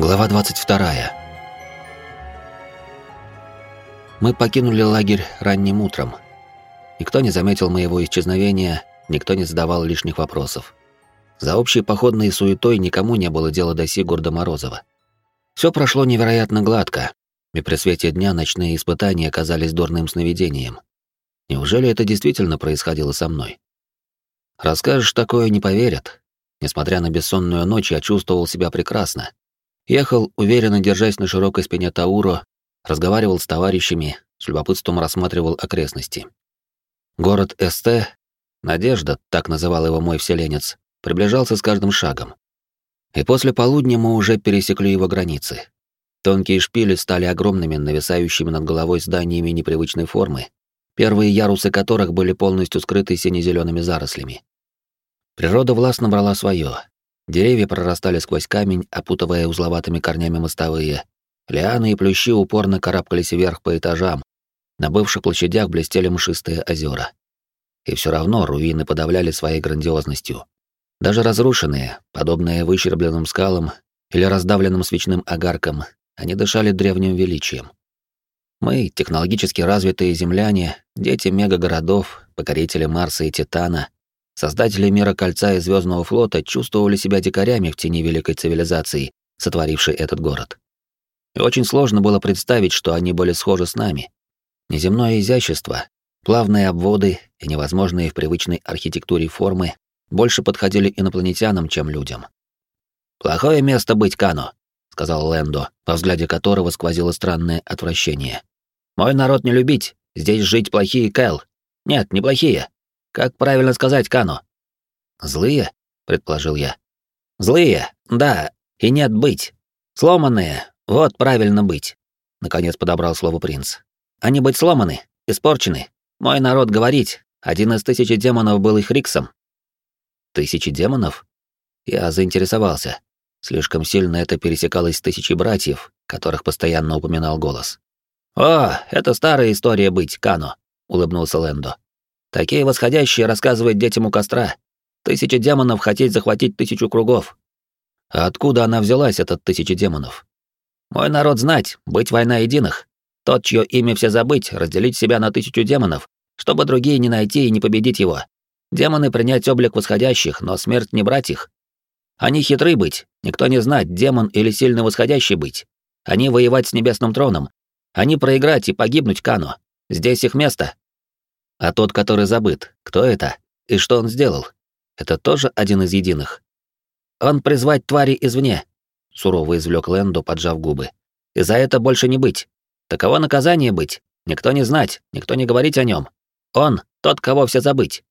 Глава 22. Мы покинули лагерь ранним утром. Никто не заметил моего исчезновения, никто не задавал лишних вопросов. За общей походной суетой никому не было дела до Сигурда Морозова. Все прошло невероятно гладко, и при свете дня ночные испытания оказались дурным сновидением. Неужели это действительно происходило со мной? Расскажешь такое, не поверят. Несмотря на бессонную ночь, я чувствовал себя прекрасно. Ехал, уверенно держась на широкой спине Тауро, разговаривал с товарищами, с любопытством рассматривал окрестности. Город СТ, Надежда, так называл его мой вселенец, приближался с каждым шагом. И после полудня мы уже пересекли его границы. Тонкие шпили стали огромными, нависающими над головой зданиями непривычной формы, первые ярусы которых были полностью скрыты сине-зелеными зарослями. Природа властно брала свое. Деревья прорастали сквозь камень, опутывая узловатыми корнями мостовые. Лианы и плющи упорно карабкались вверх по этажам. На бывших площадях блестели мшистые озера. И все равно руины подавляли своей грандиозностью. Даже разрушенные, подобные выщербленным скалам или раздавленным свечным огаркам, они дышали древним величием. Мы, технологически развитые земляне, дети мегагородов, покорители Марса и Титана, создатели мира кольца и звездного флота чувствовали себя дикарями в тени великой цивилизации, сотворившей этот город. И очень сложно было представить, что они были схожи с нами. Неземное изящество, плавные обводы и невозможные в привычной архитектуре формы больше подходили инопланетянам, чем людям. «Плохое место быть, Кано», — сказал Лэндо, во взгляде которого сквозило странное отвращение. «Мой народ не любить, здесь жить плохие Кэл. Нет, не плохие. Как правильно сказать, Кано?» «Злые?» — предположил я. «Злые, да, и нет быть. Сломанные, вот правильно быть», — наконец подобрал слово принц. «Они быть сломаны, испорчены. Мой народ говорить, один из тысячи демонов был их Риксом, Тысячи демонов? Я заинтересовался. Слишком сильно это пересекалось с тысячей братьев, которых постоянно упоминал голос. «О, это старая история быть, Кано», — улыбнулся Лэндо. «Такие восходящие рассказывают детям у костра. Тысяча демонов хотеть захватить тысячу кругов. А откуда она взялась, этот тысяча демонов? Мой народ знать, быть война единых. Тот, чье имя все забыть, разделить себя на тысячу демонов, чтобы другие не найти и не победить его. Демоны принять облик восходящих, но смерть не брать их. Они хитры быть, никто не знать, демон или сильно восходящий быть. Они воевать с небесным троном. Они проиграть и погибнуть Кано. Здесь их место. А тот, который забыт, кто это? И что он сделал? Это тоже один из единых. Он призвать твари извне, сурово извлек Лэндо, поджав губы. И за это больше не быть. Таково наказание быть. Никто не знать, никто не говорить о нем. Он тот, кого все забыть.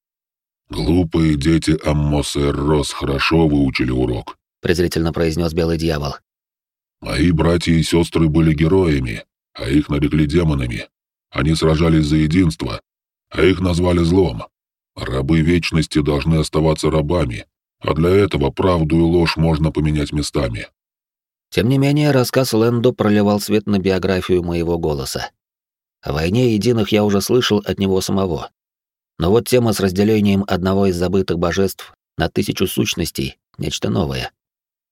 «Глупые дети Аммоса Рос хорошо выучили урок», — презрительно произнес Белый Дьявол. «Мои братья и сестры были героями, а их нарекли демонами. Они сражались за единство, а их назвали злом. Рабы вечности должны оставаться рабами, а для этого правду и ложь можно поменять местами». Тем не менее, рассказ Лэндо проливал свет на биографию моего голоса. О войне единых я уже слышал от него самого. Но вот тема с разделением одного из забытых божеств на тысячу сущностей — нечто новое.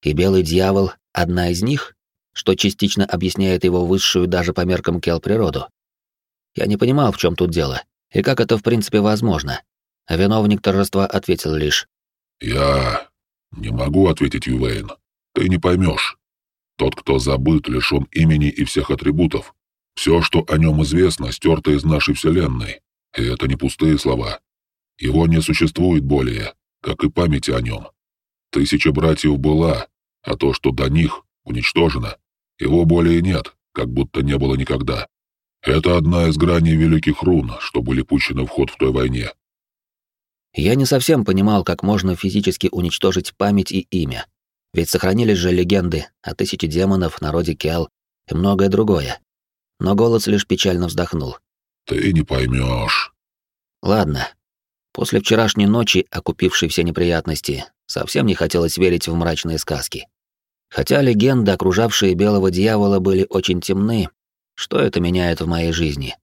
И белый дьявол — одна из них, что частично объясняет его высшую даже по меркам Кел природу. Я не понимал, в чем тут дело, и как это в принципе возможно. А виновник торжества ответил лишь. «Я не могу ответить, Ювейн. Ты не поймешь. Тот, кто забыт, лишен имени и всех атрибутов. Все, что о нем известно, стерто из нашей Вселенной. И это не пустые слова. Его не существует более, как и памяти о нем. Тысяча братьев была, а то, что до них, уничтожено, его более нет, как будто не было никогда. Это одна из граней великих рун, что были пущены в ход в той войне. Я не совсем понимал, как можно физически уничтожить память и имя. Ведь сохранились же легенды о тысяче демонов, народе Кел и многое другое. Но голос лишь печально вздохнул. Ты не поймешь. Ладно. После вчерашней ночи, окупившей все неприятности, совсем не хотелось верить в мрачные сказки. Хотя легенды, окружавшие белого дьявола, были очень темны, что это меняет в моей жизни?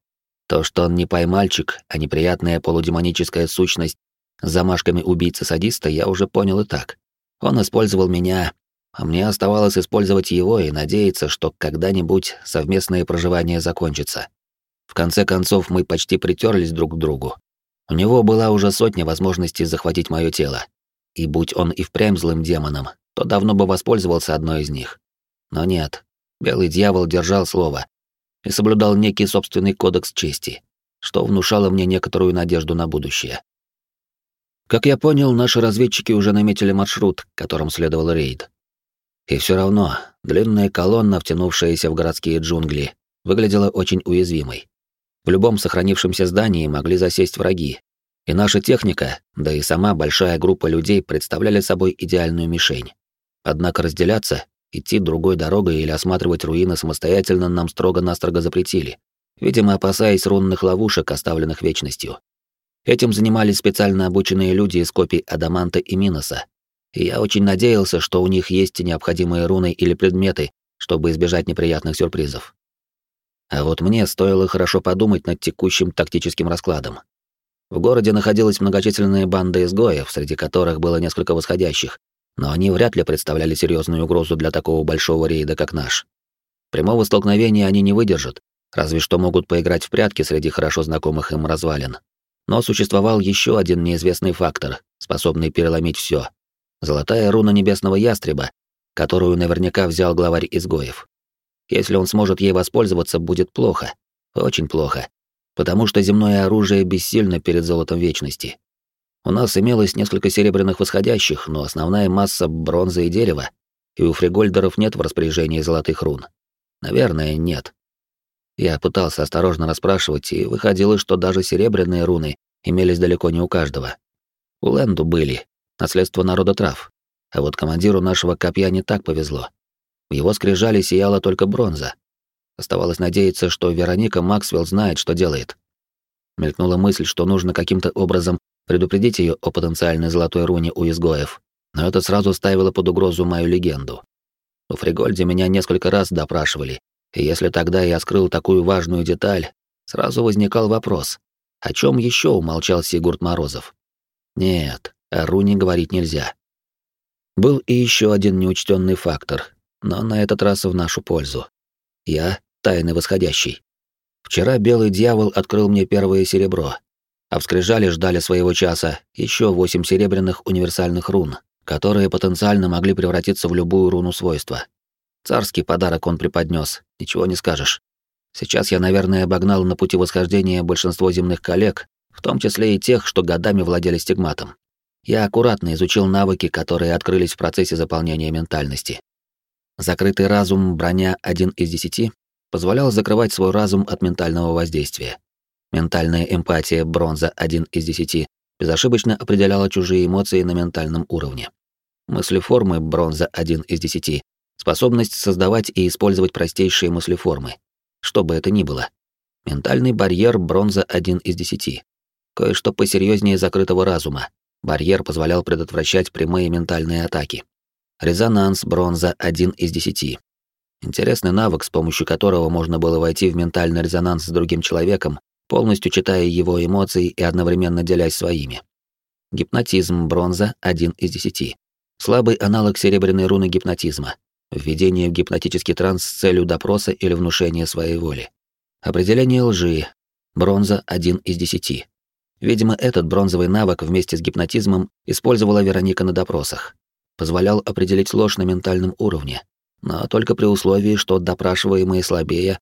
То, что он не поймальчик, а неприятная полудемоническая сущность с замашками убийцы-садиста, я уже понял и так. Он использовал меня, а мне оставалось использовать его и надеяться, что когда-нибудь совместное проживание закончится. В конце концов, мы почти притерлись друг к другу. У него была уже сотня возможностей захватить мое тело. И будь он и впрямь злым демоном, то давно бы воспользовался одной из них. Но нет, белый дьявол держал слово и соблюдал некий собственный кодекс чести, что внушало мне некоторую надежду на будущее. Как я понял, наши разведчики уже наметили маршрут, которым следовал рейд. И все равно длинная колонна, втянувшаяся в городские джунгли, выглядела очень уязвимой. В любом сохранившемся здании могли засесть враги, и наша техника, да и сама большая группа людей представляли собой идеальную мишень. Однако разделяться, идти другой дорогой или осматривать руины самостоятельно нам строго-настрого запретили, видимо, опасаясь рунных ловушек, оставленных вечностью. Этим занимались специально обученные люди из копий Адаманта и Миноса, и я очень надеялся, что у них есть необходимые руны или предметы, чтобы избежать неприятных сюрпризов. А вот мне стоило хорошо подумать над текущим тактическим раскладом. В городе находилась многочисленная банда изгоев, среди которых было несколько восходящих, но они вряд ли представляли серьезную угрозу для такого большого рейда, как наш. Прямого столкновения они не выдержат, разве что могут поиграть в прятки среди хорошо знакомых им развалин. Но существовал еще один неизвестный фактор, способный переломить все. Золотая руна небесного ястреба, которую наверняка взял главарь изгоев. Если он сможет ей воспользоваться, будет плохо. Очень плохо потому что земное оружие бессильно перед золотом вечности. У нас имелось несколько серебряных восходящих, но основная масса — бронза и дерева, и у фригольдеров нет в распоряжении золотых рун. Наверное, нет. Я пытался осторожно расспрашивать, и выходило, что даже серебряные руны имелись далеко не у каждого. У Лэнду были, наследство народа трав, а вот командиру нашего копья не так повезло. В его скрижали сияла только бронза, Оставалось надеяться, что Вероника Максвелл знает, что делает. Мелькнула мысль, что нужно каким-то образом предупредить ее о потенциальной золотой руне у изгоев, но это сразу ставило под угрозу мою легенду. У Фригольде меня несколько раз допрашивали, и если тогда я скрыл такую важную деталь, сразу возникал вопрос, о чем еще умолчал Сигурд Морозов? Нет, о руне говорить нельзя. Был и еще один неучтенный фактор, но на этот раз в нашу пользу. Я — тайный восходящий. Вчера белый дьявол открыл мне первое серебро, а в скрижале ждали своего часа еще восемь серебряных универсальных рун, которые потенциально могли превратиться в любую руну свойства. Царский подарок он преподнес, ничего не скажешь. Сейчас я, наверное, обогнал на пути восхождения большинство земных коллег, в том числе и тех, что годами владели стигматом. Я аккуратно изучил навыки, которые открылись в процессе заполнения ментальности. Закрытый разум, броня 1 из 10, позволял закрывать свой разум от ментального воздействия. Ментальная эмпатия, бронза 1 из 10, безошибочно определяла чужие эмоции на ментальном уровне. Мыслеформы, бронза 1 из 10, способность создавать и использовать простейшие мыслеформы, что бы это ни было. Ментальный барьер, бронза 1 из 10. Кое-что посерьезнее закрытого разума. Барьер позволял предотвращать прямые ментальные атаки. Резонанс бронза 1 из 10. Интересный навык, с помощью которого можно было войти в ментальный резонанс с другим человеком, полностью читая его эмоции и одновременно делясь своими. Гипнотизм бронза 1 из 10. Слабый аналог серебряной руны гипнотизма. Введение в гипнотический транс с целью допроса или внушения своей воли. Определение лжи. Бронза 1 из 10. Видимо, этот бронзовый навык вместе с гипнотизмом использовала Вероника на допросах позволял определить ложь на ментальном уровне, но только при условии, что допрашиваемый слабее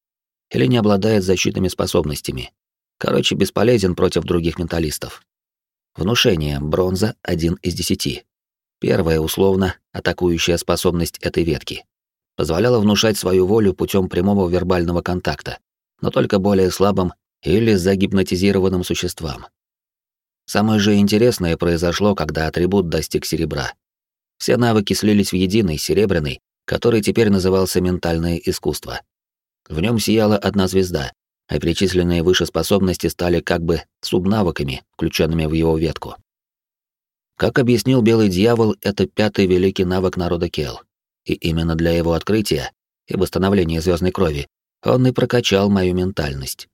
или не обладает защитными способностями. Короче, бесполезен против других менталистов. Внушение, бронза, один из десяти. Первая, условно, атакующая способность этой ветки. Позволяла внушать свою волю путем прямого вербального контакта, но только более слабым или загипнотизированным существам. Самое же интересное произошло, когда атрибут достиг серебра. Все навыки слились в единый, серебряный, который теперь назывался «Ментальное искусство». В нем сияла одна звезда, а перечисленные выше способности стали как бы субнавыками, включенными в его ветку. Как объяснил Белый Дьявол, это пятый великий навык народа Кел. И именно для его открытия и восстановления звездной крови он и прокачал мою ментальность.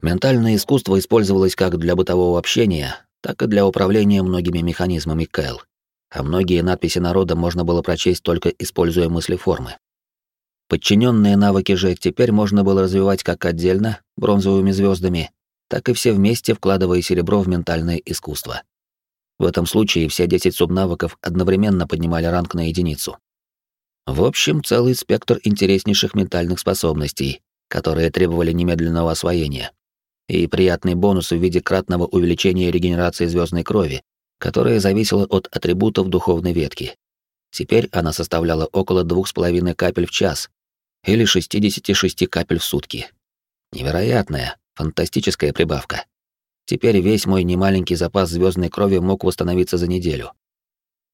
Ментальное искусство использовалось как для бытового общения, так и для управления многими механизмами Кэл а многие надписи народа можно было прочесть только используя мыслеформы. Подчиненные навыки же теперь можно было развивать как отдельно, бронзовыми звездами, так и все вместе, вкладывая серебро в ментальное искусство. В этом случае все 10 субнавыков одновременно поднимали ранг на единицу. В общем, целый спектр интереснейших ментальных способностей, которые требовали немедленного освоения. И приятный бонус в виде кратного увеличения регенерации звездной крови, которая зависела от атрибутов духовной ветки. Теперь она составляла около двух с половиной капель в час или 66 капель в сутки. Невероятная, фантастическая прибавка. Теперь весь мой немаленький запас звездной крови мог восстановиться за неделю.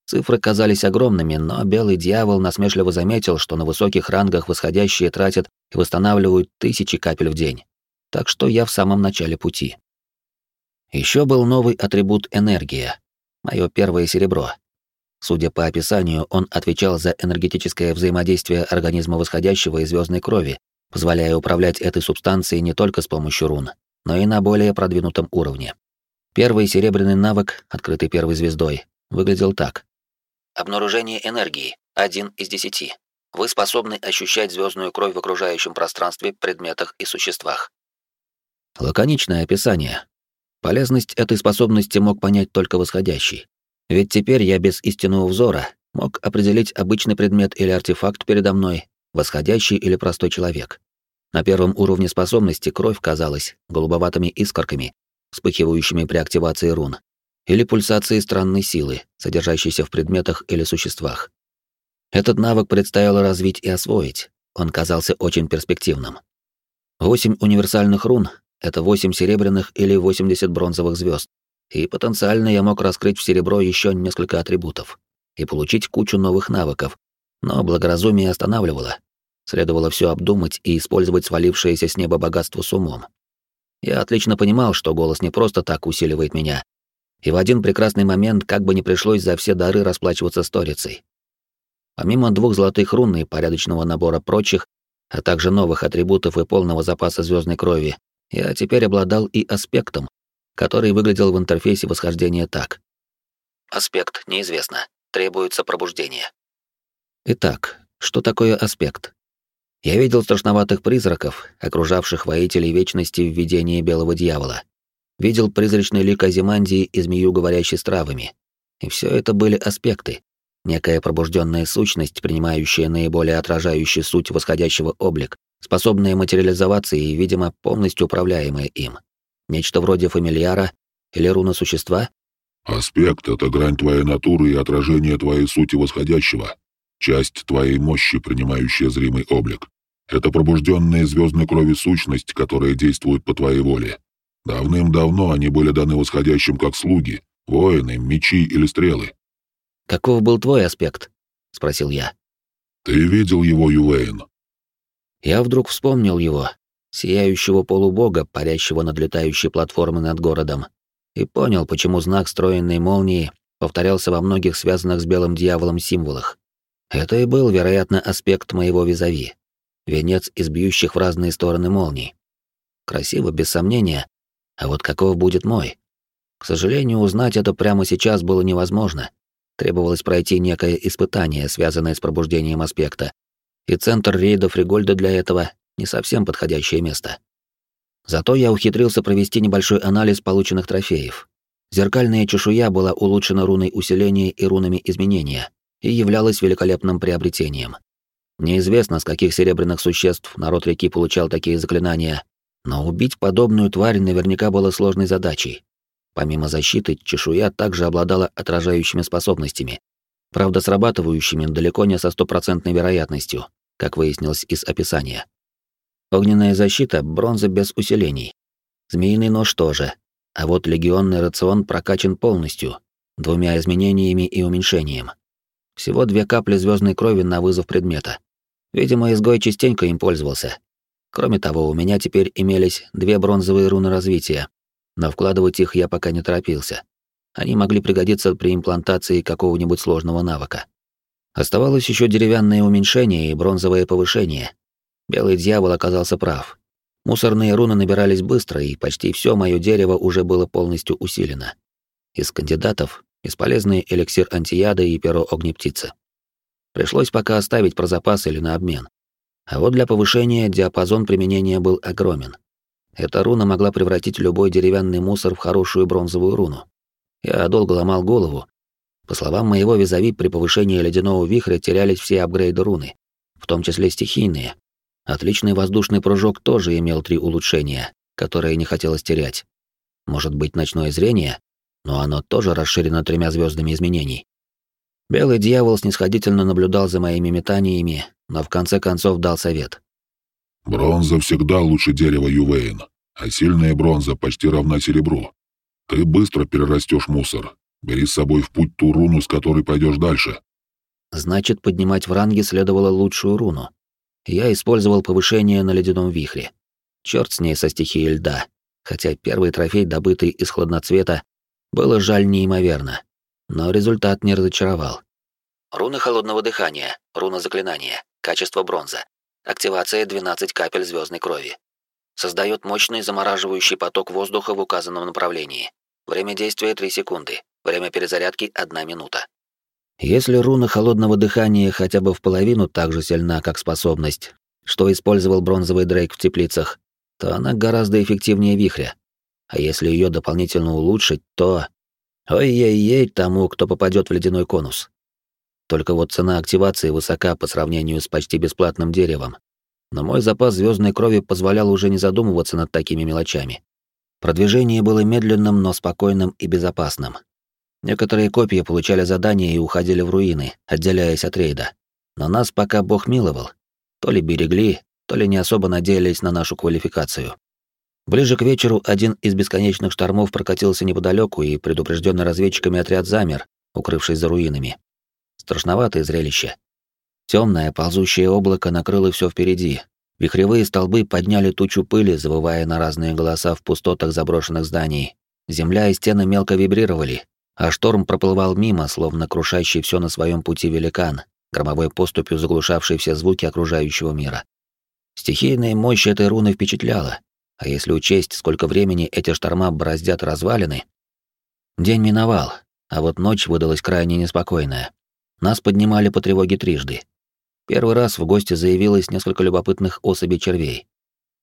Цифры казались огромными, но белый дьявол насмешливо заметил, что на высоких рангах восходящие тратят и восстанавливают тысячи капель в день. Так что я в самом начале пути. Еще был новый атрибут энергия. Мое первое серебро. Судя по описанию, он отвечал за энергетическое взаимодействие организма восходящего и звездной крови, позволяя управлять этой субстанцией не только с помощью рун, но и на более продвинутом уровне. Первый серебряный навык, открытый первой звездой, выглядел так. Обнаружение энергии. Один из десяти. Вы способны ощущать звездную кровь в окружающем пространстве, предметах и существах. Лаконичное описание. Полезность этой способности мог понять только восходящий. Ведь теперь я без истинного взора мог определить обычный предмет или артефакт передо мной, восходящий или простой человек. На первом уровне способности кровь казалась голубоватыми искорками, вспыхивающими при активации рун, или пульсацией странной силы, содержащейся в предметах или существах. Этот навык предстояло развить и освоить, он казался очень перспективным. Восемь универсальных рун — это восемь серебряных или 80 бронзовых звезд, и потенциально я мог раскрыть в серебро еще несколько атрибутов и получить кучу новых навыков, но благоразумие останавливало, Следовало все обдумать и использовать свалившееся с неба богатство с умом. Я отлично понимал, что голос не просто так усиливает меня. И в один прекрасный момент как бы не пришлось за все дары расплачиваться сторицей. Помимо двух золотых рун и порядочного набора прочих, а также новых атрибутов и полного запаса звездной крови, я теперь обладал и аспектом, который выглядел в интерфейсе восхождения так. Аспект неизвестно. Требуется пробуждение. Итак, что такое аспект? Я видел страшноватых призраков, окружавших воителей вечности в видении белого дьявола. Видел призрачный лик Азимандии и змею, говорящей с травами. И все это были аспекты. Некая пробужденная сущность, принимающая наиболее отражающий суть восходящего облик, способная материализоваться и, видимо, полностью управляемая им. Нечто вроде фамильяра или руна существа? Аспект — это грань твоей натуры и отражение твоей сути восходящего часть твоей мощи, принимающая зримый облик. Это пробужденная звездной крови сущность, которая действует по твоей воле. Давным-давно они были даны восходящим как слуги, воины, мечи или стрелы. «Каков был твой аспект?» — спросил я. «Ты видел его, Ювейн?» Я вдруг вспомнил его, сияющего полубога, парящего над летающей платформой над городом, и понял, почему знак стройной молнии повторялся во многих связанных с белым дьяволом символах. Это и был, вероятно, аспект моего визави. Венец из бьющих в разные стороны молний. Красиво, без сомнения. А вот каков будет мой? К сожалению, узнать это прямо сейчас было невозможно. Требовалось пройти некое испытание, связанное с пробуждением аспекта. И центр рейда Фригольда для этого не совсем подходящее место. Зато я ухитрился провести небольшой анализ полученных трофеев. Зеркальная чешуя была улучшена руной усиления и рунами изменения и являлась великолепным приобретением. Неизвестно, с каких серебряных существ народ реки получал такие заклинания, но убить подобную тварь наверняка было сложной задачей. Помимо защиты, чешуя также обладала отражающими способностями, правда срабатывающими далеко не со стопроцентной вероятностью, как выяснилось из описания. Огненная защита — бронза без усилений. Змеиный нож тоже, а вот легионный рацион прокачан полностью, двумя изменениями и уменьшением. Всего две капли звездной крови на вызов предмета. Видимо, изгой частенько им пользовался. Кроме того, у меня теперь имелись две бронзовые руны развития, но вкладывать их я пока не торопился. Они могли пригодиться при имплантации какого-нибудь сложного навыка. Оставалось еще деревянное уменьшение и бронзовое повышение. Белый дьявол оказался прав. Мусорные руны набирались быстро, и почти все мое дерево уже было полностью усилено. Из кандидатов бесполезный эликсир антияда и перо огнептицы. Пришлось пока оставить про запас или на обмен. А вот для повышения диапазон применения был огромен. Эта руна могла превратить любой деревянный мусор в хорошую бронзовую руну. Я долго ломал голову. По словам моего визави, при повышении ледяного вихря терялись все апгрейды руны, в том числе стихийные. Отличный воздушный прыжок тоже имел три улучшения, которые не хотелось терять. Может быть, ночное зрение, но оно тоже расширено тремя звездами изменений. Белый дьявол снисходительно наблюдал за моими метаниями, но в конце концов дал совет. «Бронза всегда лучше дерева Ювейн, а сильная бронза почти равна серебру. Ты быстро перерастешь мусор. Бери с собой в путь ту руну, с которой пойдешь дальше». Значит, поднимать в ранге следовало лучшую руну. Я использовал повышение на ледяном вихре. Черт с ней со стихией льда, хотя первый трофей, добытый из хладноцвета, было жаль неимоверно но результат не разочаровал. Руна холодного дыхания, руна заклинания, качество бронза. Активация 12 капель звездной крови. Создает мощный замораживающий поток воздуха в указанном направлении. Время действия 3 секунды. Время перезарядки 1 минута. Если руна холодного дыхания хотя бы в половину так же сильна, как способность, что использовал бронзовый Дрейк в теплицах, то она гораздо эффективнее вихря. А если ее дополнительно улучшить, то Ой-ей-ей тому, кто попадет в ледяной конус. Только вот цена активации высока по сравнению с почти бесплатным деревом. Но мой запас звездной крови позволял уже не задумываться над такими мелочами. Продвижение было медленным, но спокойным и безопасным. Некоторые копии получали задания и уходили в руины, отделяясь от рейда. Но нас пока бог миловал. То ли берегли, то ли не особо надеялись на нашу квалификацию. Ближе к вечеру один из бесконечных штормов прокатился неподалеку, и предупрежденный разведчиками отряд замер, укрывшись за руинами. Страшноватое зрелище. Темное ползущее облако накрыло все впереди. Вихревые столбы подняли тучу пыли, завывая на разные голоса в пустотах заброшенных зданий. Земля и стены мелко вибрировали, а шторм проплывал мимо, словно крушащий все на своем пути великан, громовой поступью заглушавший все звуки окружающего мира. Стихийная мощь этой руны впечатляла, а если учесть, сколько времени эти шторма бороздят развалины... День миновал, а вот ночь выдалась крайне неспокойная. Нас поднимали по тревоге трижды. Первый раз в гости заявилось несколько любопытных особей червей.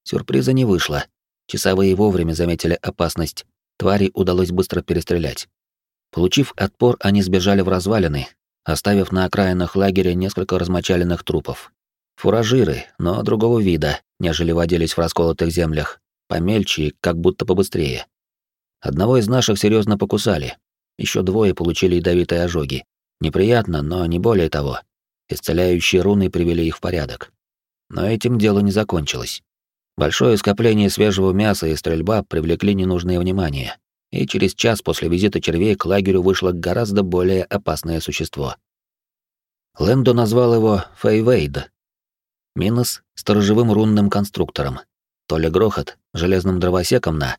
Сюрприза не вышло. Часовые вовремя заметили опасность. Твари удалось быстро перестрелять. Получив отпор, они сбежали в развалины, оставив на окраинах лагеря несколько размочаленных трупов. Фуражиры, но другого вида, нежели водились в расколотых землях, помельче и как будто побыстрее. Одного из наших серьезно покусали. Еще двое получили ядовитые ожоги. Неприятно, но не более того. Исцеляющие руны привели их в порядок. Но этим дело не закончилось. Большое скопление свежего мяса и стрельба привлекли ненужное внимание, и через час после визита червей к лагерю вышло гораздо более опасное существо. Лэндо назвал его Фейвейд. Минус — сторожевым рунным конструктором, то ли грохот, железным дровосеком на.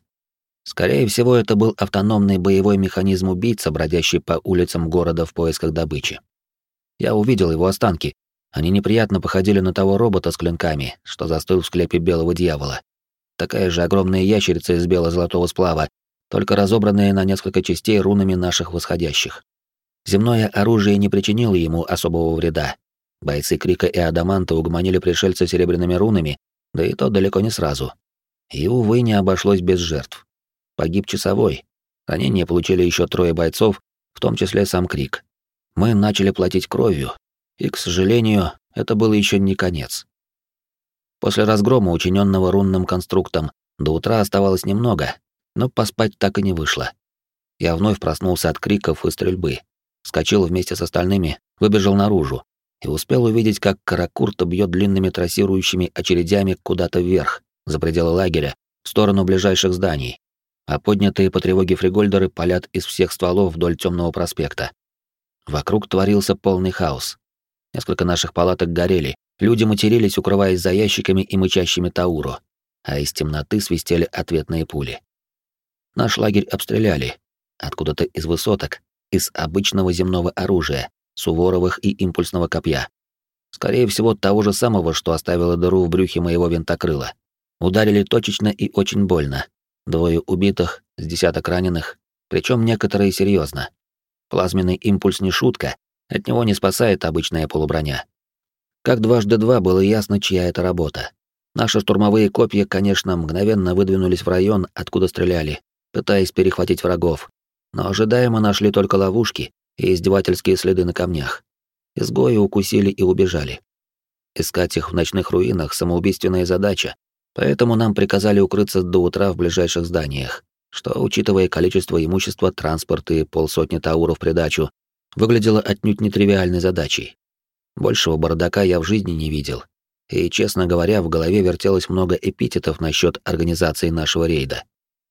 Скорее всего, это был автономный боевой механизм убийца, бродящий по улицам города в поисках добычи. Я увидел его останки. Они неприятно походили на того робота с клинками, что застыл в склепе белого дьявола. Такая же огромная ящерица из бело-золотого сплава, только разобранная на несколько частей рунами наших восходящих. Земное оружие не причинило ему особого вреда. Бойцы Крика и Адаманта угомонили пришельца серебряными рунами, да и то далеко не сразу. И, увы, не обошлось без жертв. Погиб часовой. Ранения получили еще трое бойцов, в том числе сам Крик. Мы начали платить кровью, и, к сожалению, это было еще не конец. После разгрома, учиненного рунным конструктом, до утра оставалось немного, но поспать так и не вышло. Я вновь проснулся от криков и стрельбы. Вскочил вместе с остальными, выбежал наружу, и успел увидеть, как Каракурта бьет длинными трассирующими очередями куда-то вверх, за пределы лагеря, в сторону ближайших зданий, а поднятые по тревоге фригольдеры палят из всех стволов вдоль темного проспекта. Вокруг творился полный хаос. Несколько наших палаток горели, люди матерились, укрываясь за ящиками и мычащими тауру, а из темноты свистели ответные пули. Наш лагерь обстреляли. Откуда-то из высоток, из обычного земного оружия, суворовых и импульсного копья. Скорее всего, того же самого, что оставило дыру в брюхе моего винтокрыла. Ударили точечно и очень больно. Двое убитых, с десяток раненых, причем некоторые серьезно. Плазменный импульс не шутка, от него не спасает обычная полуброня. Как дважды два было ясно, чья это работа. Наши штурмовые копья, конечно, мгновенно выдвинулись в район, откуда стреляли, пытаясь перехватить врагов, но ожидаемо нашли только ловушки и издевательские следы на камнях. Изгои укусили и убежали. Искать их в ночных руинах — самоубийственная задача, поэтому нам приказали укрыться до утра в ближайших зданиях, что, учитывая количество имущества, транспорт и полсотни тауров придачу, выглядело отнюдь нетривиальной задачей. Большего бардака я в жизни не видел, и, честно говоря, в голове вертелось много эпитетов насчет организации нашего рейда.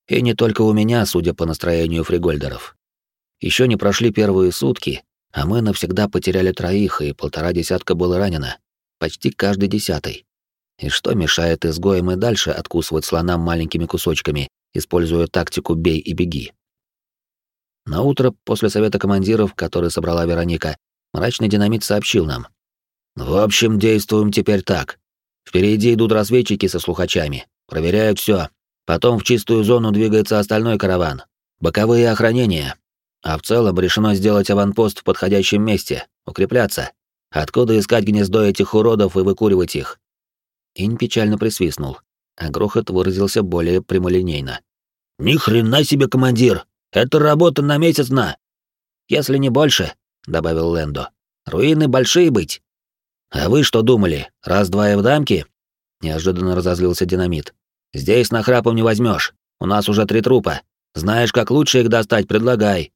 И не только у меня, судя по настроению фригольдеров. Еще не прошли первые сутки, а мы навсегда потеряли троих, и полтора десятка было ранено. Почти каждый десятый. И что мешает изгоям и дальше откусывать слонам маленькими кусочками, используя тактику «бей и беги»? На утро после совета командиров, который собрала Вероника, мрачный динамит сообщил нам. «В общем, действуем теперь так. Впереди идут разведчики со слухачами, проверяют все. Потом в чистую зону двигается остальной караван. Боковые охранения. А в целом решено сделать аванпост в подходящем месте, укрепляться. Откуда искать гнездо этих уродов и выкуривать их? Инь печально присвистнул, а грохот выразился более прямолинейно. «Ни хрена себе, командир! Это работа на месяц на!» «Если не больше», — добавил Лэндо. «Руины большие быть». «А вы что думали, раз-два и в дамке?» Неожиданно разозлился динамит. «Здесь нахрапом не возьмешь. У нас уже три трупа. Знаешь, как лучше их достать, предлагай».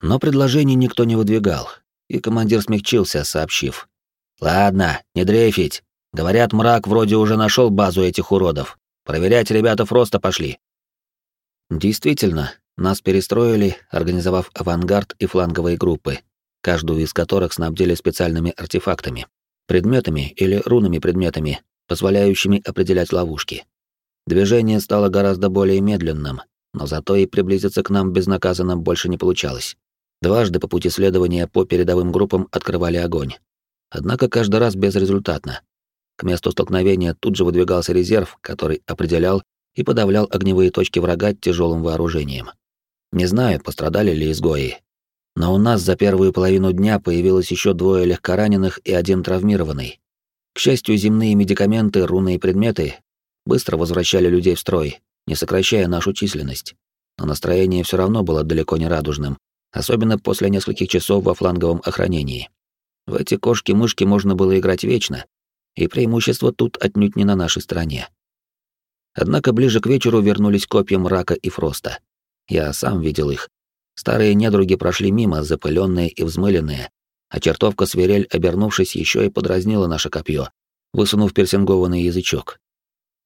Но предложений никто не выдвигал, и командир смягчился, сообщив. «Ладно, не дрейфить. Говорят, мрак вроде уже нашел базу этих уродов. Проверять ребята просто пошли». Действительно, нас перестроили, организовав авангард и фланговые группы, каждую из которых снабдили специальными артефактами, предметами или рунными предметами, позволяющими определять ловушки. Движение стало гораздо более медленным, но зато и приблизиться к нам безнаказанно больше не получалось. Дважды по пути следования по передовым группам открывали огонь. Однако каждый раз безрезультатно. К месту столкновения тут же выдвигался резерв, который определял и подавлял огневые точки врага тяжелым вооружением. Не знаю, пострадали ли изгои. Но у нас за первую половину дня появилось еще двое легкораненых и один травмированный. К счастью, земные медикаменты, руны и предметы быстро возвращали людей в строй, не сокращая нашу численность. Но настроение все равно было далеко не радужным, особенно после нескольких часов во фланговом охранении. В эти кошки-мышки можно было играть вечно, и преимущество тут отнюдь не на нашей стороне. Однако ближе к вечеру вернулись копья мрака и фроста. Я сам видел их. Старые недруги прошли мимо, запыленные и взмыленные, а чертовка свирель, обернувшись, еще и подразнила наше копье, высунув персингованный язычок.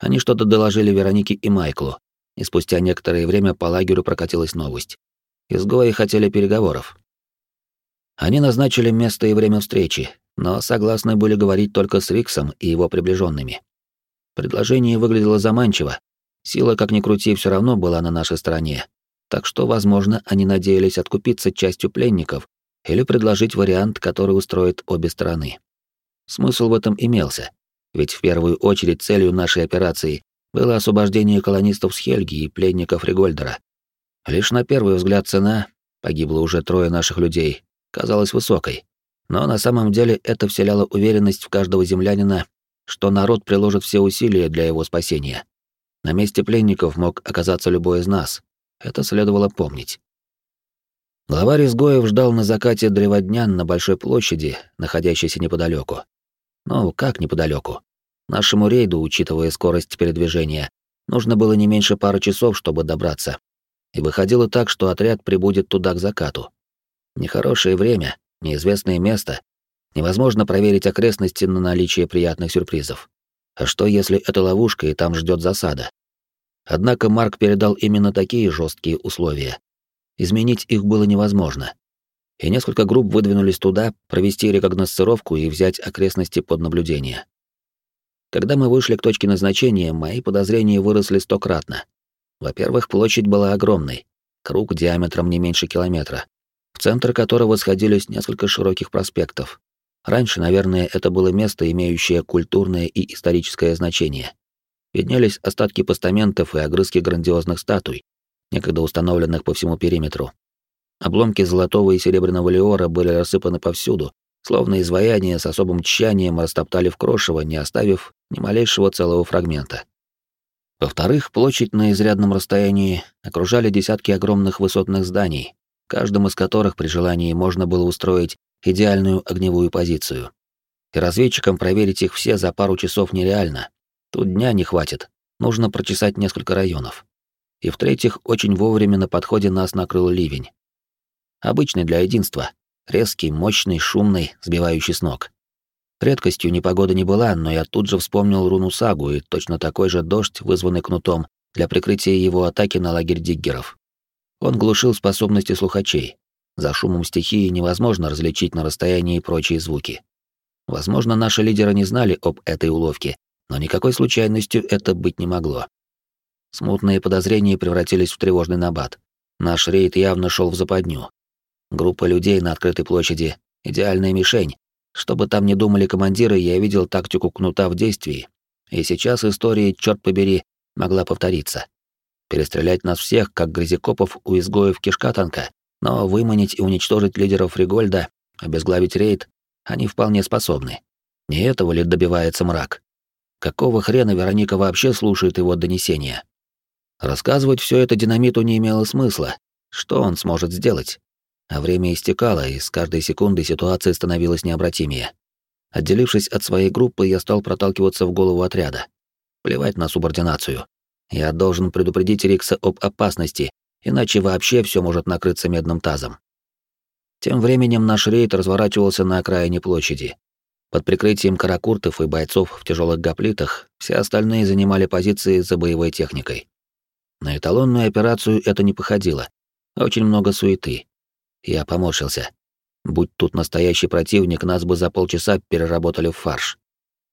Они что-то доложили Веронике и Майклу, и спустя некоторое время по лагерю прокатилась новость. Изгои хотели переговоров. Они назначили место и время встречи, но согласны были говорить только с Риксом и его приближенными. Предложение выглядело заманчиво. Сила, как ни крути, все равно была на нашей стороне. Так что, возможно, они надеялись откупиться частью пленников или предложить вариант, который устроит обе стороны. Смысл в этом имелся, ведь в первую очередь целью нашей операции было освобождение колонистов с Хельги и пленников Ригольдера, Лишь на первый взгляд цена, погибло уже трое наших людей, казалась высокой. Но на самом деле это вселяло уверенность в каждого землянина, что народ приложит все усилия для его спасения. На месте пленников мог оказаться любой из нас. Это следовало помнить. Главарь изгоев ждал на закате древоднян на большой площади, находящейся неподалеку. Ну, как неподалеку? Нашему рейду, учитывая скорость передвижения, нужно было не меньше пары часов, чтобы добраться и выходило так, что отряд прибудет туда к закату. Нехорошее время, неизвестное место, невозможно проверить окрестности на наличие приятных сюрпризов. А что, если это ловушка и там ждет засада? Однако Марк передал именно такие жесткие условия. Изменить их было невозможно. И несколько групп выдвинулись туда провести рекогносцировку и взять окрестности под наблюдение. Когда мы вышли к точке назначения, мои подозрения выросли стократно. Во-первых, площадь была огромной, круг диаметром не меньше километра, в центр которого сходились несколько широких проспектов. Раньше, наверное, это было место, имеющее культурное и историческое значение. Виднелись остатки постаментов и огрызки грандиозных статуй, некогда установленных по всему периметру. Обломки золотого и серебряного леора были рассыпаны повсюду, словно изваяние с особым тщанием растоптали в крошево, не оставив ни малейшего целого фрагмента. Во-вторых, площадь на изрядном расстоянии окружали десятки огромных высотных зданий, каждым из которых при желании можно было устроить идеальную огневую позицию. И разведчикам проверить их все за пару часов нереально. Тут дня не хватит, нужно прочесать несколько районов. И в-третьих, очень вовремя на подходе нас накрыл ливень. Обычный для единства. Резкий, мощный, шумный, сбивающий с ног. Редкостью непогода не была, но я тут же вспомнил руну Сагу и точно такой же дождь, вызванный кнутом, для прикрытия его атаки на лагерь диггеров. Он глушил способности слухачей. За шумом стихии невозможно различить на расстоянии прочие звуки. Возможно, наши лидеры не знали об этой уловке, но никакой случайностью это быть не могло. Смутные подозрения превратились в тревожный набат. Наш рейд явно шел в западню. Группа людей на открытой площади — идеальная мишень. Что бы там ни думали командиры, я видел тактику кнута в действии. И сейчас история, черт побери, могла повториться перестрелять нас всех, как грязекопов у изгоев кишка танка, но выманить и уничтожить лидеров Ригольда, обезглавить рейд, они вполне способны. Не этого ли добивается мрак? Какого хрена Вероника вообще слушает его донесения? Рассказывать все это динамиту не имело смысла. Что он сможет сделать? А время истекало, и с каждой секундой ситуация становилась необратимее. Отделившись от своей группы, я стал проталкиваться в голову отряда. Плевать на субординацию. Я должен предупредить Рикса об опасности, иначе вообще все может накрыться медным тазом. Тем временем наш рейд разворачивался на окраине площади. Под прикрытием каракуртов и бойцов в тяжелых гоплитах все остальные занимали позиции за боевой техникой. На эталонную операцию это не походило. Очень много суеты. Я поморщился. Будь тут настоящий противник, нас бы за полчаса переработали в фарш.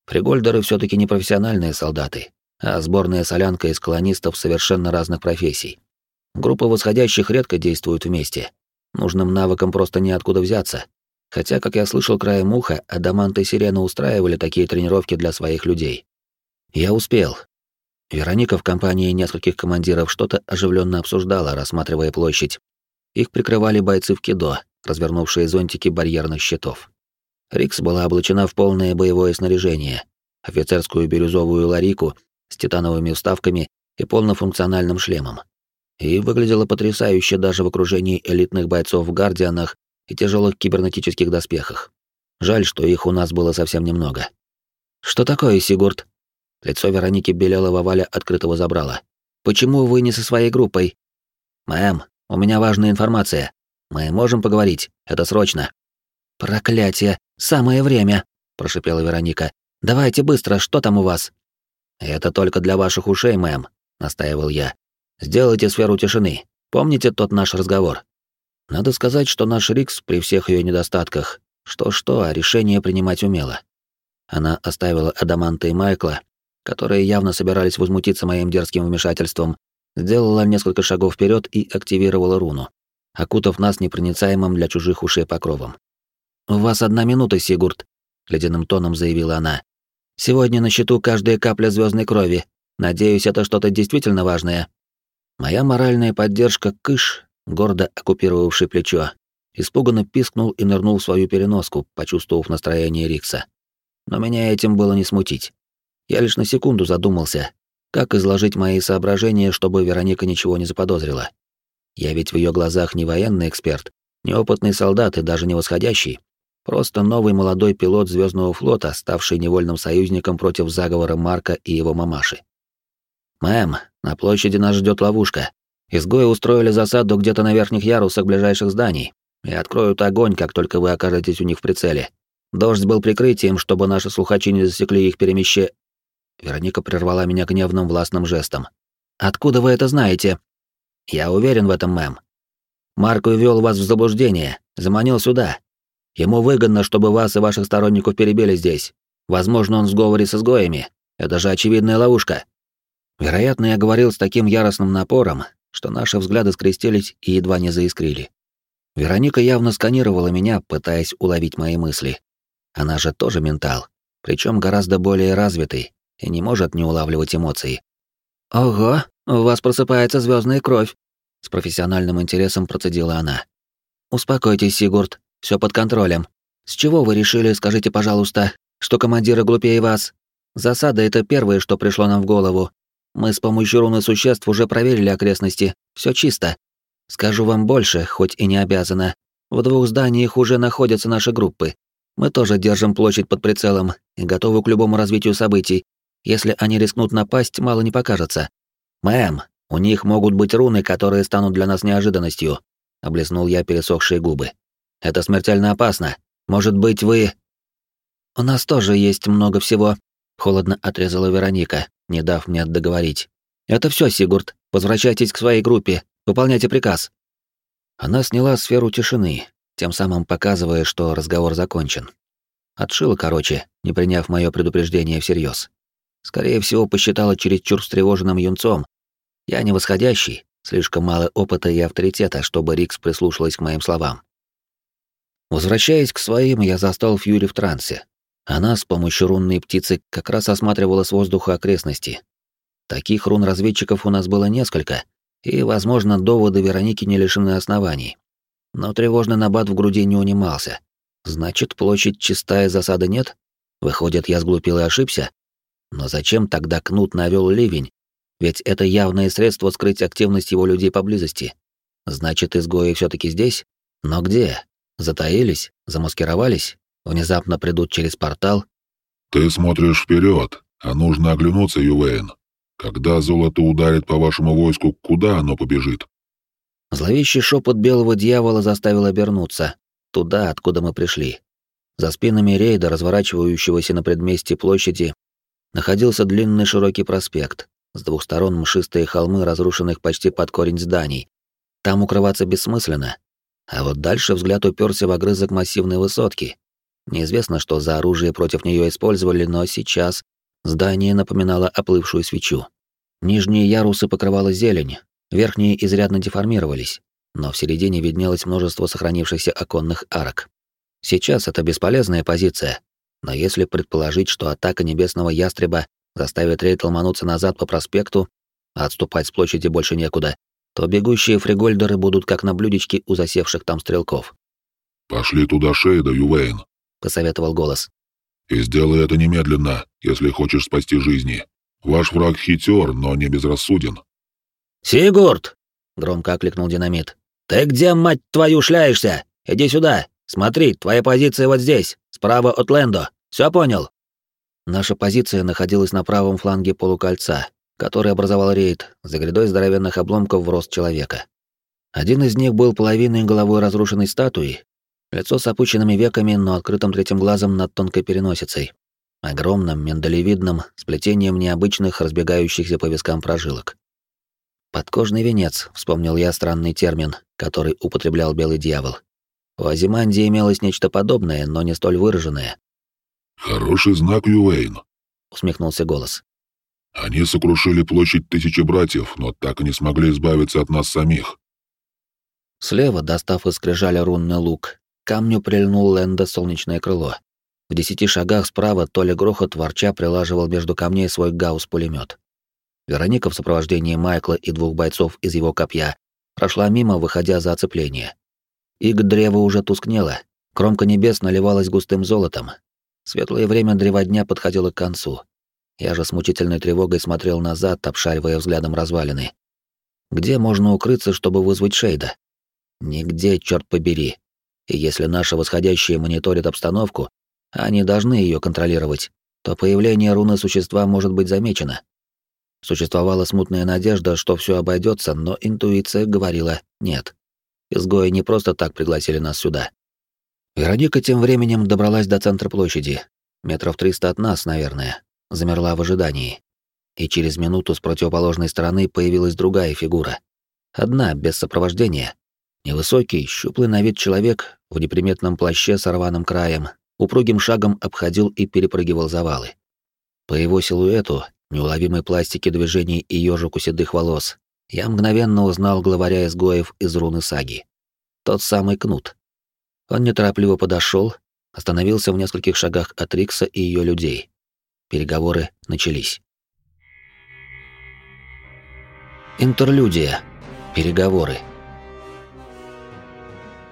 Пригольдеры все таки не профессиональные солдаты, а сборная солянка из колонистов совершенно разных профессий. Группы восходящих редко действуют вместе. Нужным навыкам просто неоткуда взяться. Хотя, как я слышал краем уха, Адамант и Сирена устраивали такие тренировки для своих людей. Я успел. Вероника в компании нескольких командиров что-то оживленно обсуждала, рассматривая площадь. Их прикрывали бойцы в кидо, развернувшие зонтики барьерных щитов. Рикс была облачена в полное боевое снаряжение, офицерскую бирюзовую ларику с титановыми вставками и полнофункциональным шлемом. И выглядела потрясающе даже в окружении элитных бойцов в гардианах и тяжелых кибернетических доспехах. Жаль, что их у нас было совсем немного. «Что такое, Сигурд?» Лицо Вероники белело в овале открытого забрала. «Почему вы не со своей группой?» «Мэм, у меня важная информация. Мы можем поговорить. Это срочно». «Проклятие! Самое время!» — прошипела Вероника. «Давайте быстро, что там у вас?» «Это только для ваших ушей, мэм», — настаивал я. «Сделайте сферу тишины. Помните тот наш разговор?» Надо сказать, что наш Рикс при всех ее недостатках, что-что, а решение принимать умела. Она оставила Адаманта и Майкла, которые явно собирались возмутиться моим дерзким вмешательством, сделала несколько шагов вперед и активировала руну, окутав нас непроницаемым для чужих ушей покровом. «У вас одна минута, Сигурд», — ледяным тоном заявила она. Сегодня на счету каждая капля звездной крови. Надеюсь, это что-то действительно важное. Моя моральная поддержка Кыш, гордо оккупировавший плечо, испуганно пискнул и нырнул в свою переноску, почувствовав настроение Рикса. Но меня этим было не смутить. Я лишь на секунду задумался, как изложить мои соображения, чтобы Вероника ничего не заподозрила. Я ведь в ее глазах не военный эксперт, не опытный солдат и даже не восходящий. Просто новый молодой пилот Звездного флота, ставший невольным союзником против заговора Марка и его мамаши. «Мэм, на площади нас ждет ловушка. Изгои устроили засаду где-то на верхних ярусах ближайших зданий и откроют огонь, как только вы окажетесь у них в прицеле. Дождь был прикрытием, чтобы наши слухачи не засекли их перемеще...» Вероника прервала меня гневным властным жестом. «Откуда вы это знаете?» «Я уверен в этом, мэм. Марк увел вас в заблуждение, заманил сюда, Ему выгодно, чтобы вас и ваших сторонников перебили здесь. Возможно, он в сговоре с изгоями. Это же очевидная ловушка. Вероятно, я говорил с таким яростным напором, что наши взгляды скрестились и едва не заискрили. Вероника явно сканировала меня, пытаясь уловить мои мысли. Она же тоже ментал, причем гораздо более развитый и не может не улавливать эмоции. «Ого, у вас просыпается звездная кровь», — с профессиональным интересом процедила она. Успокойтесь, Сигурд, все под контролем. С чего вы решили, скажите, пожалуйста, что командиры глупее вас? Засада — это первое, что пришло нам в голову. Мы с помощью руны существ уже проверили окрестности. Все чисто. Скажу вам больше, хоть и не обязана. В двух зданиях уже находятся наши группы. Мы тоже держим площадь под прицелом и готовы к любому развитию событий. Если они рискнут напасть, мало не покажется. Мэм, у них могут быть руны, которые станут для нас неожиданностью. Облизнул я пересохшие губы. Это смертельно опасно. Может быть, вы... У нас тоже есть много всего, холодно отрезала Вероника, не дав мне договорить. Это все, Сигурд. Возвращайтесь к своей группе. Выполняйте приказ. Она сняла сферу тишины, тем самым показывая, что разговор закончен. Отшила, короче, не приняв мое предупреждение всерьез. Скорее всего, посчитала чересчур встревоженным юнцом. Я не восходящий, слишком мало опыта и авторитета, чтобы Рикс прислушалась к моим словам. Возвращаясь к своим, я застал Фьюри в трансе. Она с помощью рунной птицы как раз осматривала с воздуха окрестности. Таких рун-разведчиков у нас было несколько, и, возможно, доводы Вероники не лишены оснований. Но тревожный набат в груди не унимался. Значит, площадь чистая, засады нет? Выходит, я сглупил и ошибся? Но зачем тогда Кнут навёл ливень? Ведь это явное средство скрыть активность его людей поблизости. Значит, изгои все таки здесь? Но где? Затаились? Замаскировались? Внезапно придут через портал? Ты смотришь вперед, а нужно оглянуться, Ювейн. Когда золото ударит по вашему войску, куда оно побежит? Зловещий шепот белого дьявола заставил обернуться, туда, откуда мы пришли. За спинами рейда, разворачивающегося на предместье площади, находился длинный широкий проспект, с двух сторон мшистые холмы, разрушенных почти под корень зданий. Там укрываться бессмысленно. А вот дальше взгляд уперся в огрызок массивной высотки. Неизвестно, что за оружие против нее использовали, но сейчас Здание напоминало оплывшую свечу. Нижние ярусы покрывала зелень, верхние изрядно деформировались, но в середине виднелось множество сохранившихся оконных арок. Сейчас это бесполезная позиция, но если предположить, что атака небесного ястреба заставит рейд ломануться назад по проспекту, а отступать с площади больше некуда, то бегущие фригольдеры будут как на блюдечке у засевших там стрелков. «Пошли туда, Шейда, Ювейн», — посоветовал голос. И сделай это немедленно, если хочешь спасти жизни. Ваш враг хитер, но не безрассуден. «Сигурд!» — громко окликнул динамит. «Ты где, мать твою, шляешься? Иди сюда. Смотри, твоя позиция вот здесь, справа от Лэндо. Все понял?» Наша позиция находилась на правом фланге полукольца, который образовал рейд за грядой здоровенных обломков в рост человека. Один из них был половиной головой разрушенной статуи, Лицо с опущенными веками, но открытым третьим глазом над тонкой переносицей. Огромным, миндалевидным, сплетением необычных, разбегающихся по вискам прожилок. «Подкожный венец», — вспомнил я странный термин, который употреблял белый дьявол. У Азимандии имелось нечто подобное, но не столь выраженное. «Хороший знак, Ювейн», — усмехнулся голос. «Они сокрушили площадь тысячи братьев, но так и не смогли избавиться от нас самих». Слева, достав из скрижаля рунный лук, камню прильнул Лэнда солнечное крыло. В десяти шагах справа Толя Грохот ворча прилаживал между камней свой гаусс-пулемет. Вероника в сопровождении Майкла и двух бойцов из его копья прошла мимо, выходя за оцепление. Иг древа уже тускнело, кромка небес наливалась густым золотом. Светлое время древодня подходило к концу. Я же с мучительной тревогой смотрел назад, обшаривая взглядом развалины. Где можно укрыться, чтобы вызвать Шейда? Нигде, черт побери. И если наши восходящие мониторят обстановку, а они должны ее контролировать, то появление руны существа может быть замечено. Существовала смутная надежда, что все обойдется, но интуиция говорила «нет». Изгои не просто так пригласили нас сюда. Вероника тем временем добралась до центра площади, метров триста от нас, наверное, замерла в ожидании. И через минуту с противоположной стороны появилась другая фигура. Одна, без сопровождения, Невысокий, щуплый на вид человек в неприметном плаще с рваным краем упругим шагом обходил и перепрыгивал завалы. По его силуэту, неуловимой пластике движений и ежику седых волос, я мгновенно узнал главаря изгоев из руны саги. Тот самый Кнут. Он неторопливо подошел, остановился в нескольких шагах от Рикса и ее людей. Переговоры начались. Интерлюдия. Переговоры.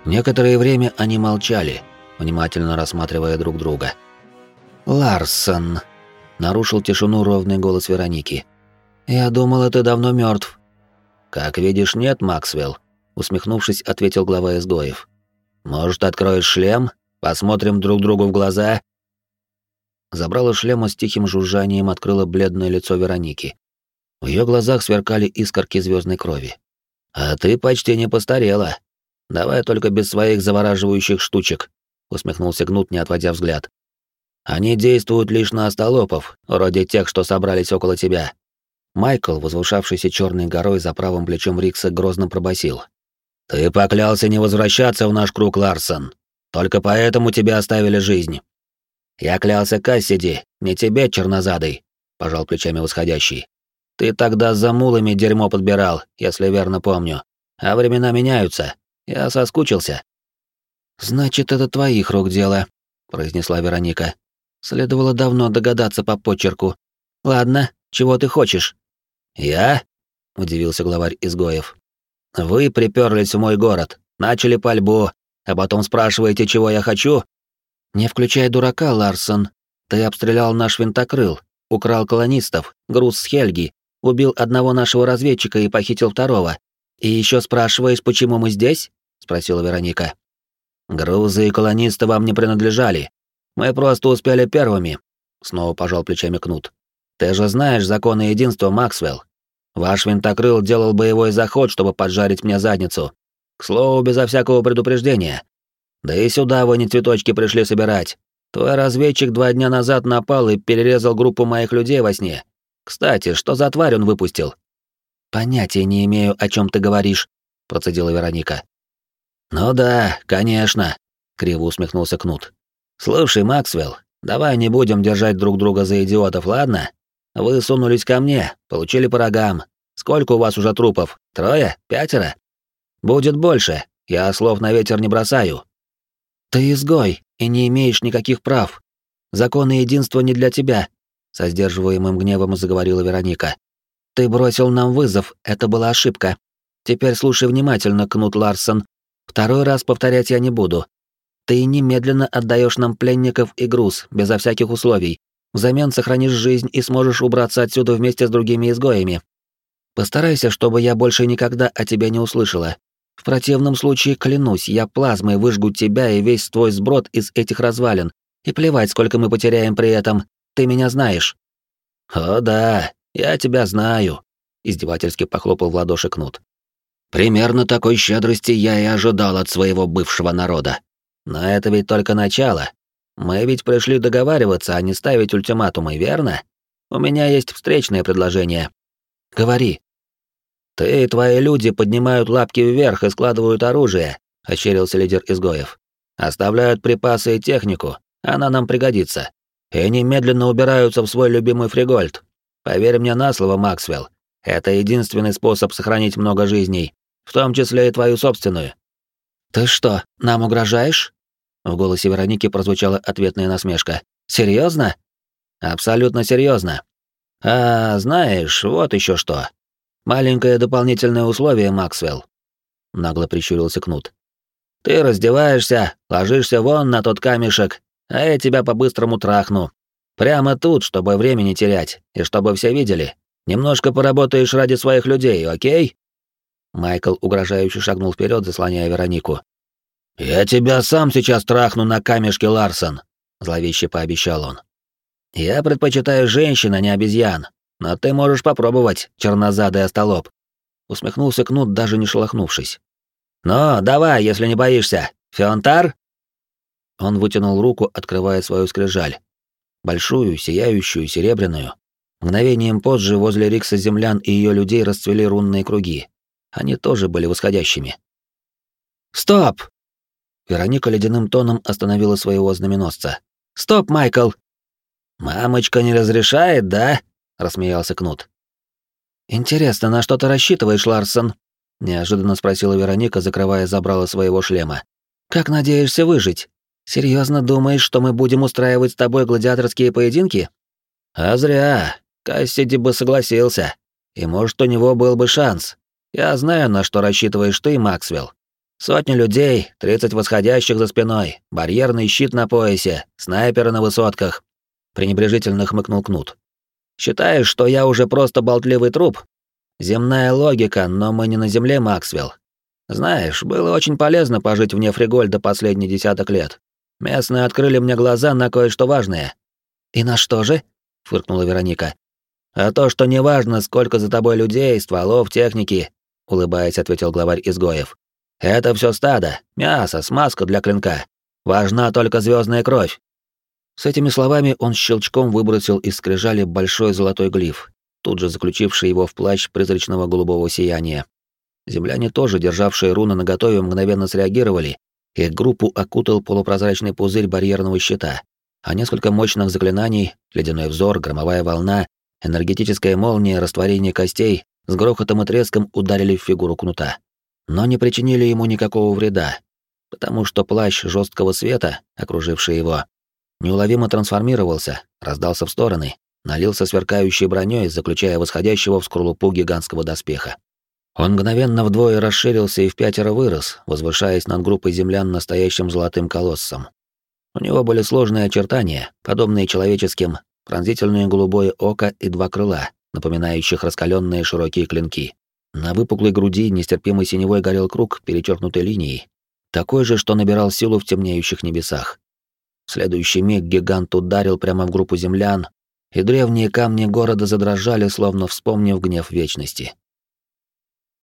Некоторое время они молчали, внимательно рассматривая друг друга. «Ларсон», — нарушил тишину ровный голос Вероники. «Я думала, ты давно мертв. «Как видишь, нет, Максвелл», — усмехнувшись, ответил глава изгоев. «Может, откроешь шлем? Посмотрим друг другу в глаза?» Забрала шлема с тихим жужжанием, открыла бледное лицо Вероники. В ее глазах сверкали искорки звездной крови. «А ты почти не постарела. Давай только без своих завораживающих штучек», — усмехнулся Гнут, не отводя взгляд. «Они действуют лишь на остолопов, вроде тех, что собрались около тебя. Майкл, возвышавшийся черной горой за правым плечом Рикса, грозно пробасил: «Ты поклялся не возвращаться в наш круг, Ларсон. Только поэтому тебя оставили жизнь». «Я клялся Кассиди, не тебе, чернозадый», — пожал плечами восходящий. «Ты тогда за мулами дерьмо подбирал, если верно помню. А времена меняются. Я соскучился». «Значит, это твоих рук дело», — произнесла Вероника. «Следовало давно догадаться по почерку. Ладно, чего ты хочешь?» «Я?» — удивился главарь изгоев. «Вы приперлись в мой город, начали пальбу, а потом спрашиваете, чего я хочу?» «Не включай дурака, Ларсон. Ты обстрелял наш винтокрыл, украл колонистов, груз с Хельги, убил одного нашего разведчика и похитил второго. И еще спрашиваешь, почему мы здесь?» — спросила Вероника. «Грузы и колонисты вам не принадлежали. Мы просто успели первыми», — снова пожал плечами Кнут. «Ты же знаешь законы единства, Максвелл. Ваш винтокрыл делал боевой заход, чтобы поджарить мне задницу. К слову, безо всякого предупреждения. Да и сюда вы не цветочки пришли собирать. Твой разведчик два дня назад напал и перерезал группу моих людей во сне. Кстати, что за тварь он выпустил? Понятия не имею, о чем ты говоришь, процедила Вероника. Ну да, конечно, криво усмехнулся Кнут. Слушай, Максвелл, давай не будем держать друг друга за идиотов, ладно? Вы сунулись ко мне, получили по рогам. Сколько у вас уже трупов? Трое? Пятеро? Будет больше. Я слов на ветер не бросаю. Ты изгой и не имеешь никаких прав. Законы единства не для тебя, со сдерживаемым гневом заговорила Вероника. Ты бросил нам вызов, это была ошибка. Теперь слушай внимательно, Кнут Ларсон. Второй раз повторять я не буду. Ты немедленно отдаешь нам пленников и груз, безо всяких условий. Взамен сохранишь жизнь и сможешь убраться отсюда вместе с другими изгоями. Постарайся, чтобы я больше никогда о тебе не услышала. В противном случае, клянусь, я плазмой выжгу тебя и весь твой сброд из этих развалин. И плевать, сколько мы потеряем при этом. Ты меня знаешь». «О да, я тебя знаю», — издевательски похлопал в ладоши Кнут. «Примерно такой щедрости я и ожидал от своего бывшего народа. Но это ведь только начало. Мы ведь пришли договариваться, а не ставить ультиматумы, верно? У меня есть встречное предложение. Говори. Ты и твои люди поднимают лапки вверх и складывают оружие, ощерился лидер изгоев. Оставляют припасы и технику, она нам пригодится. И немедленно убираются в свой любимый фригольд. Поверь мне на слово, Максвелл, это единственный способ сохранить много жизней, в том числе и твою собственную. Ты что, нам угрожаешь? В голосе Вероники прозвучала ответная насмешка. «Серьезно?» «Абсолютно серьезно. А, знаешь, вот еще что. Маленькое дополнительное условие, Максвелл». Нагло прищурился Кнут. «Ты раздеваешься, ложишься вон на тот камешек, а я тебя по-быстрому трахну. Прямо тут, чтобы времени терять, и чтобы все видели. Немножко поработаешь ради своих людей, окей?» Майкл угрожающе шагнул вперед, заслоняя Веронику. «Я тебя сам сейчас трахну на камешке, Ларсон», — зловеще пообещал он. «Я предпочитаю женщин, а не обезьян, но ты можешь попробовать, чернозадый остолоп», — усмехнулся Кнут, даже не шелохнувшись. «Ну, давай, если не боишься. Фионтар?» Он вытянул руку, открывая свою скрижаль. Большую, сияющую, серебряную. Мгновением позже возле Рикса землян и ее людей расцвели рунные круги. Они тоже были восходящими. «Стоп!» Вероника ледяным тоном остановила своего знаменосца. «Стоп, Майкл!» «Мамочка не разрешает, да?» — рассмеялся Кнут. «Интересно, на что ты рассчитываешь, Ларсон?» — неожиданно спросила Вероника, закрывая забрало своего шлема. «Как надеешься выжить? Серьезно думаешь, что мы будем устраивать с тобой гладиаторские поединки?» «А зря. Кассиди бы согласился. И может, у него был бы шанс. Я знаю, на что рассчитываешь ты, Максвелл. Сотни людей, тридцать восходящих за спиной, барьерный щит на поясе, снайперы на высотках. Пренебрежительно хмыкнул Кнут. Считаешь, что я уже просто болтливый труп? Земная логика, но мы не на земле, Максвелл. Знаешь, было очень полезно пожить вне Фригольда последний десяток лет. Местные открыли мне глаза на кое-что важное. И на что же? фыркнула Вероника. А то, что неважно, сколько за тобой людей, стволов, техники, улыбаясь, ответил главарь изгоев. Это все стадо, мясо, смазка для клинка. Важна только звездная кровь. С этими словами он щелчком выбросил из скрижали большой золотой глиф, тут же заключивший его в плащ призрачного голубого сияния. Земляне тоже, державшие руны наготове, мгновенно среагировали, их группу окутал полупрозрачный пузырь барьерного щита, а несколько мощных заклинаний — ледяной взор, громовая волна, энергетическая молния, растворение костей — с грохотом и треском ударили в фигуру кнута. Но не причинили ему никакого вреда, потому что плащ жесткого света, окруживший его, неуловимо трансформировался, раздался в стороны, налился сверкающей броней, заключая восходящего в скорлупу гигантского доспеха. Он мгновенно вдвое расширился и в пятеро вырос, возвышаясь над группой землян настоящим золотым колоссом. У него были сложные очертания, подобные человеческим, пронзительное голубое око и два крыла, напоминающих раскаленные широкие клинки. На выпуклой груди нестерпимый синевой горел круг, перечеркнутой линией, такой же, что набирал силу в темнеющих небесах. В следующий миг гигант ударил прямо в группу землян, и древние камни города задрожали, словно вспомнив гнев вечности.